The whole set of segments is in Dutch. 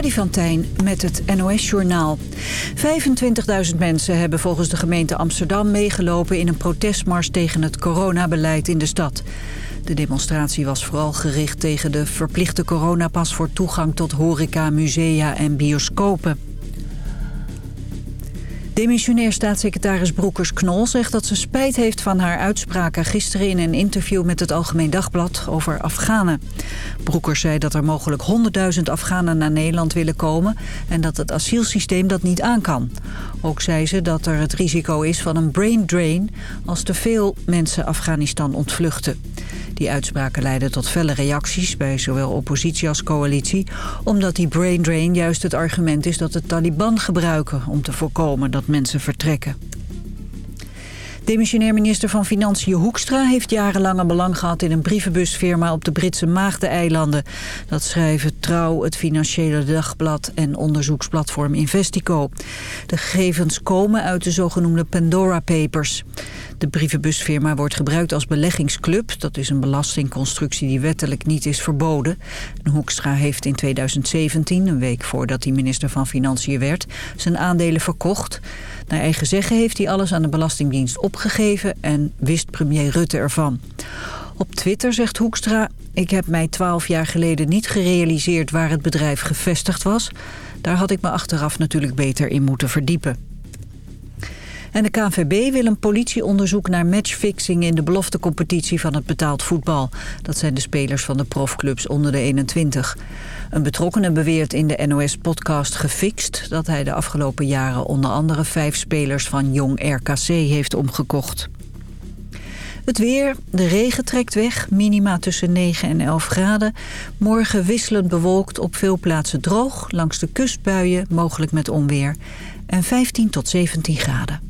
Freddy van Tijn met het NOS-journaal. 25.000 mensen hebben volgens de gemeente Amsterdam meegelopen... in een protestmars tegen het coronabeleid in de stad. De demonstratie was vooral gericht tegen de verplichte coronapas... voor toegang tot horeca, musea en bioscopen. Demissionair staatssecretaris Broekers-Knol zegt dat ze spijt heeft van haar uitspraken gisteren in een interview met het Algemeen Dagblad over Afghanen. Broekers zei dat er mogelijk 100.000 Afghanen naar Nederland willen komen en dat het asielsysteem dat niet aan kan. Ook zei ze dat er het risico is van een brain drain als te veel mensen Afghanistan ontvluchten. Die uitspraken leiden tot felle reacties bij zowel oppositie als coalitie... omdat die brain drain juist het argument is dat de Taliban gebruiken... om te voorkomen dat mensen vertrekken. Demissionair minister van Financiën Hoekstra heeft jarenlang een belang gehad in een brievenbusfirma op de Britse Maagdeneilanden. Dat schrijven Trouw, het Financiële Dagblad en onderzoeksplatform Investico. De gegevens komen uit de zogenoemde Pandora Papers. De brievenbusfirma wordt gebruikt als beleggingsclub. Dat is een belastingconstructie die wettelijk niet is verboden. Hoekstra heeft in 2017, een week voordat hij minister van Financiën werd, zijn aandelen verkocht. Naar eigen zeggen heeft hij alles aan de Belastingdienst opgegeven en wist premier Rutte ervan. Op Twitter zegt Hoekstra... ik heb mij twaalf jaar geleden niet gerealiseerd waar het bedrijf gevestigd was. Daar had ik me achteraf natuurlijk beter in moeten verdiepen. En de KNVB wil een politieonderzoek naar matchfixing in de beloftecompetitie van het betaald voetbal. Dat zijn de spelers van de profclubs onder de 21. Een betrokkenen beweert in de NOS-podcast Gefixt... dat hij de afgelopen jaren onder andere vijf spelers van Jong RKC heeft omgekocht. Het weer, de regen trekt weg, minima tussen 9 en 11 graden. Morgen wisselend bewolkt, op veel plaatsen droog. Langs de kustbuien, mogelijk met onweer. En 15 tot 17 graden.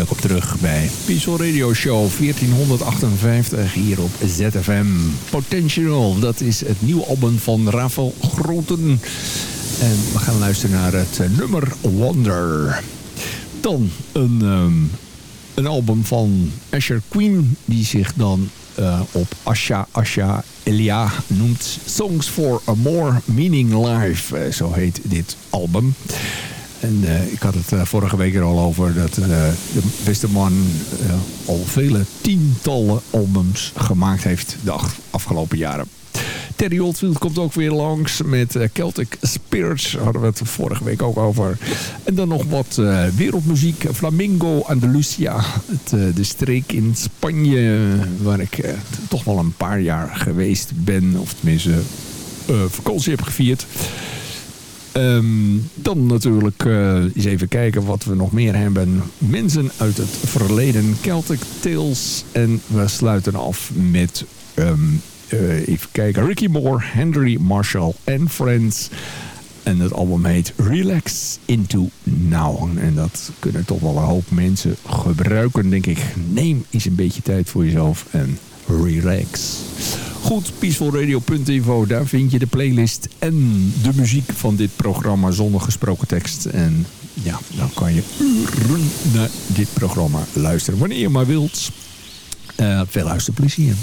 Welkom terug bij Peaceful Radio Show 1458 hier op ZFM. Potential, dat is het nieuwe album van Rafael Groten. En we gaan luisteren naar het nummer Wonder. Dan een, um, een album van Asher Queen, die zich dan uh, op Asha Asha Elia noemt. Songs for a More Meaning Life, uh, zo heet dit album. En uh, ik had het uh, vorige week er al over dat uh, de beste man al vele tientallen albums gemaakt heeft de afgelopen jaren. Terry Oldfield komt ook weer langs met Celtic Spirits. Hadden we het vorige week ook over. En dan nog wat wereldmuziek. Flamingo Andalusia. Het, de streek in Spanje waar ik toch wel een paar jaar geweest ben. Of tenminste vakantie heb gevierd. Um, dan natuurlijk uh, eens even kijken wat we nog meer hebben. Mensen uit het verleden, Celtic Tales. En we sluiten af met, um, uh, even kijken, Ricky Moore, Henry Marshall en Friends. En het album heet Relax Into Now. En dat kunnen toch wel een hoop mensen gebruiken, denk ik. Neem eens een beetje tijd voor jezelf en relax. Goed, peacefulradio.info, daar vind je de playlist en de muziek van dit programma zonder gesproken tekst. En ja, dan kan je uren naar dit programma luisteren wanneer je maar wilt. Uh, veel luisterplezier.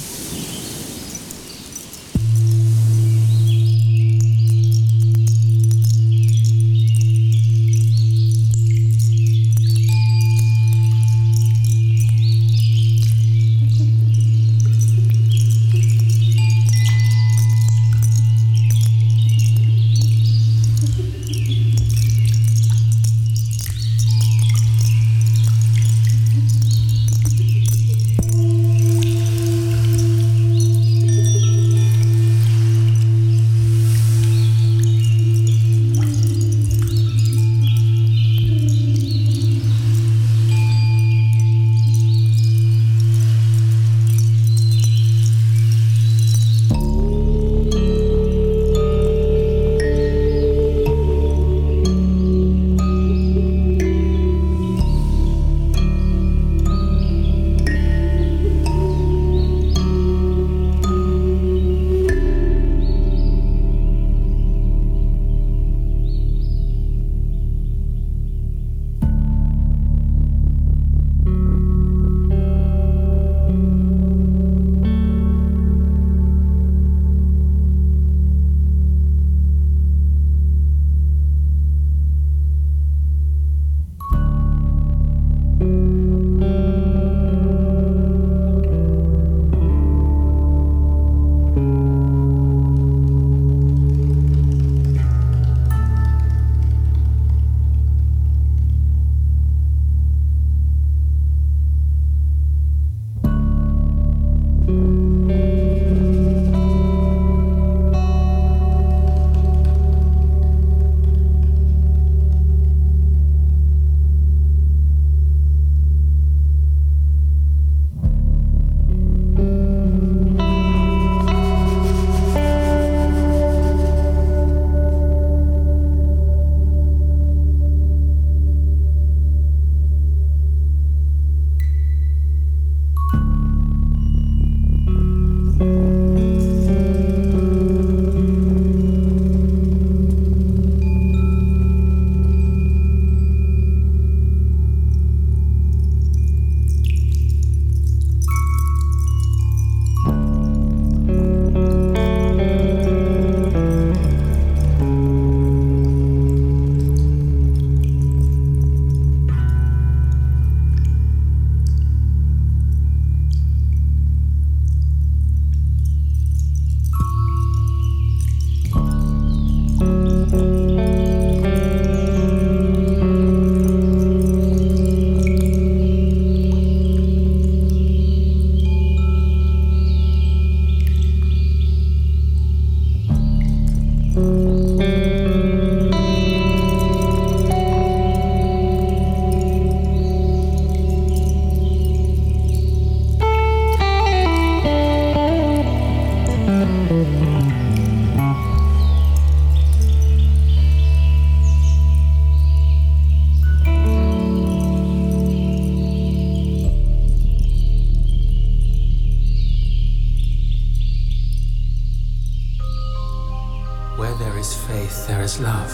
faith, there is love.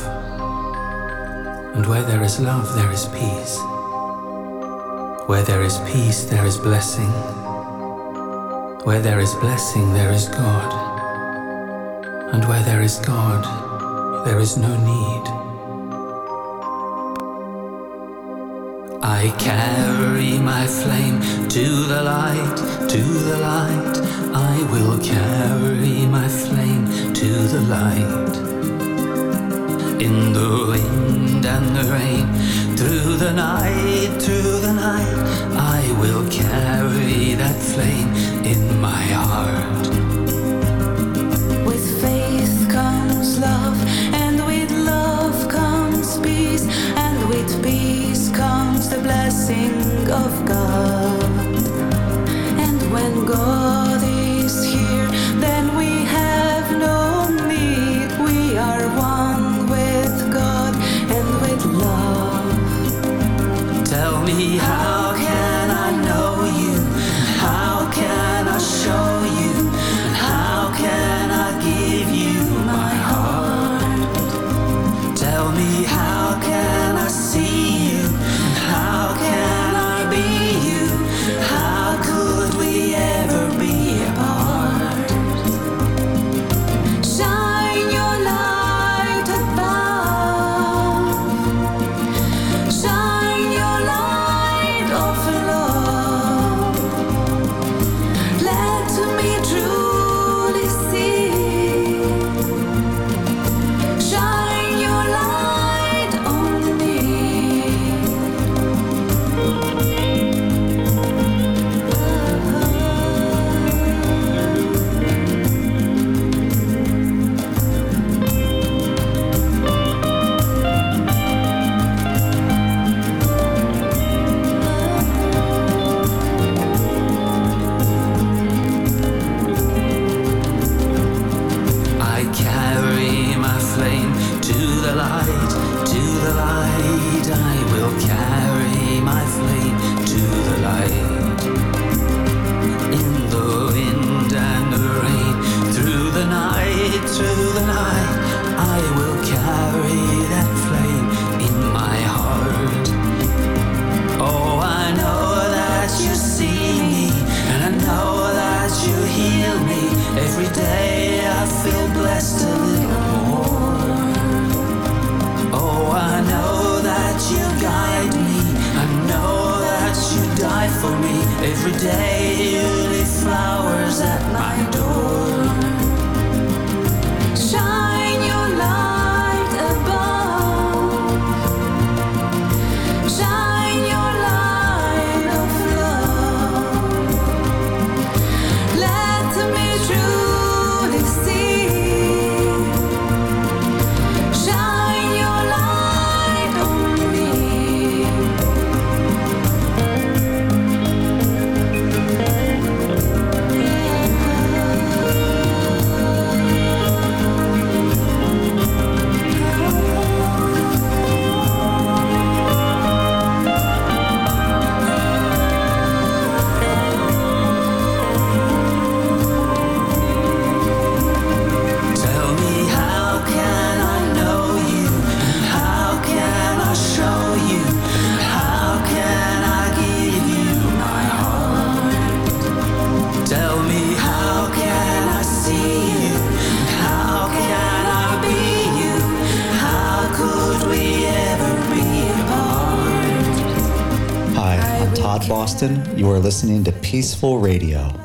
And where there is love, there is peace. Where there is peace, there is blessing. Where there is blessing, there is God. And where there is God, there is no need. I carry my flame to the light, to the light. I will carry my flame to the light in the wind and the rain. Through the night, through the night, I will carry that flame in my heart. With faith comes love, and with love comes peace, and with peace comes the blessing of God. And when God You are listening to Peaceful Radio.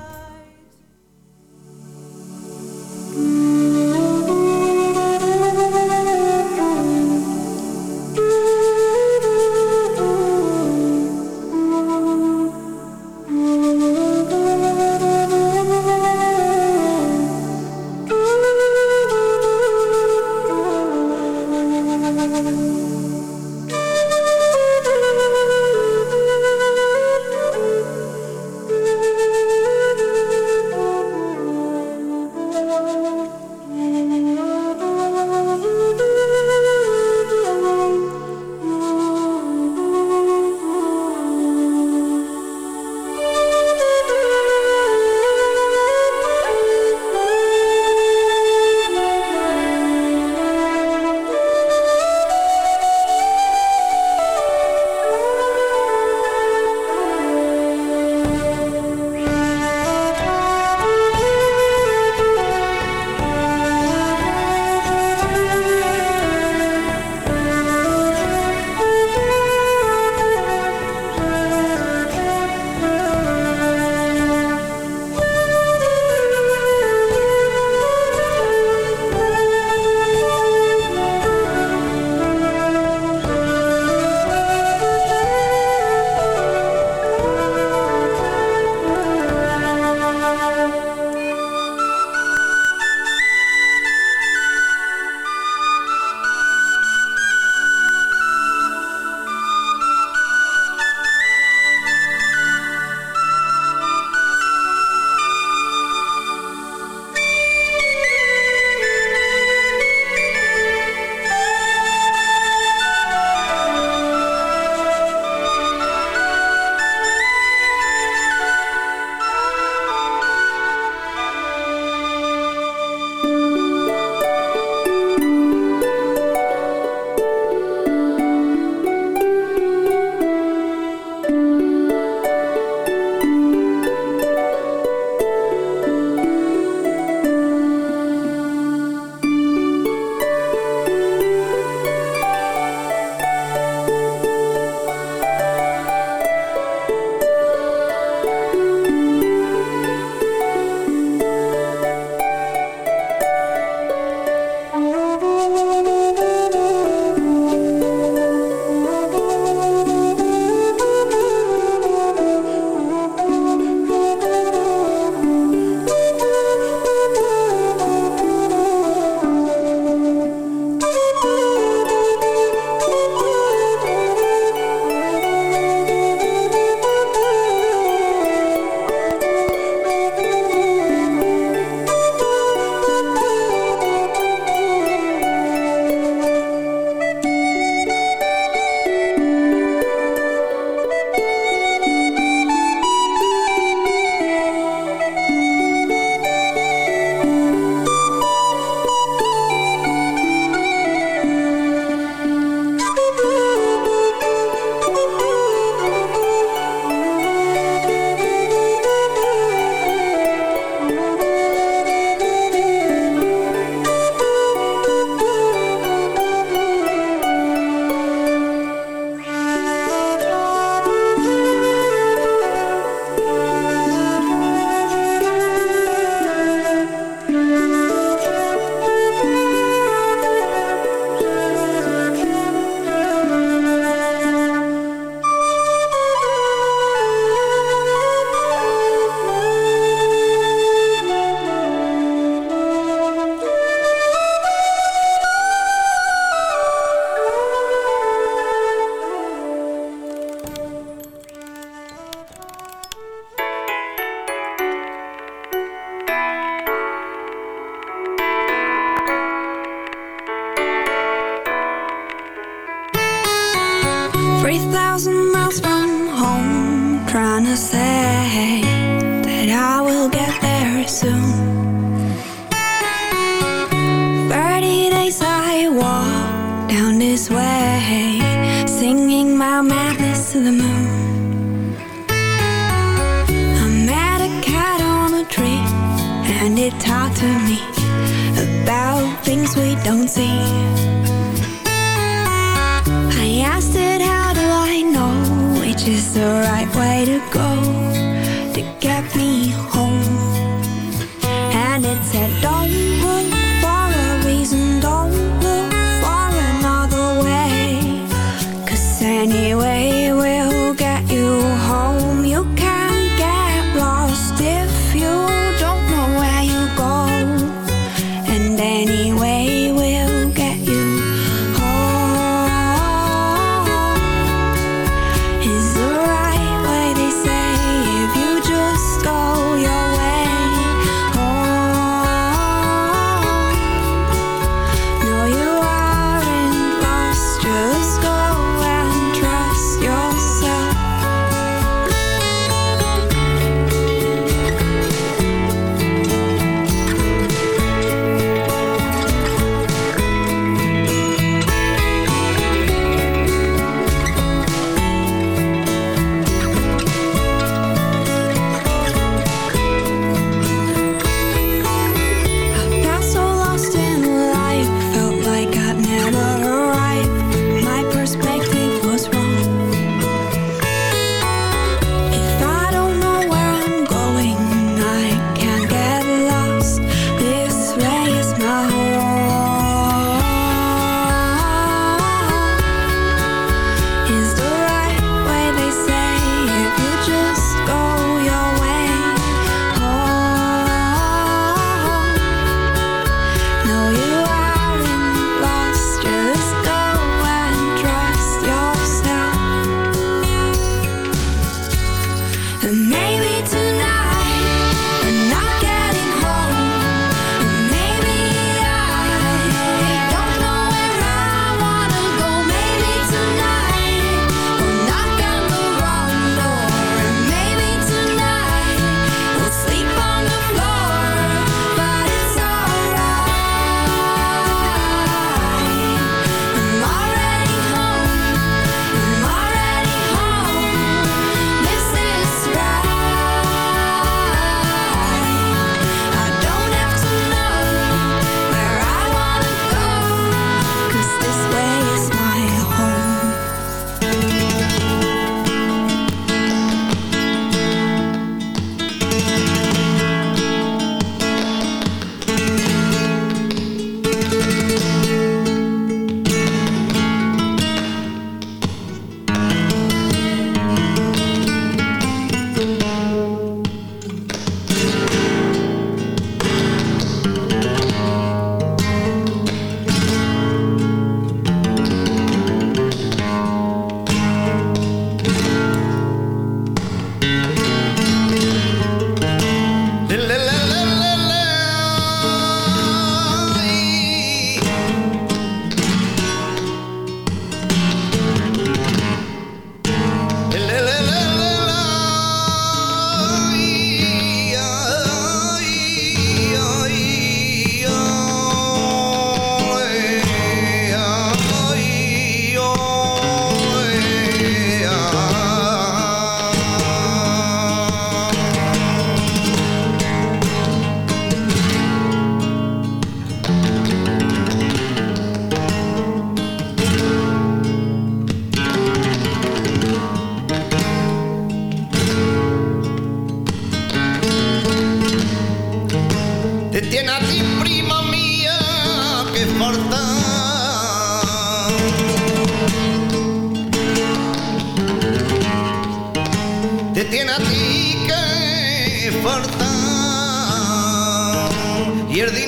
girdiğin